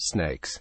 snakes.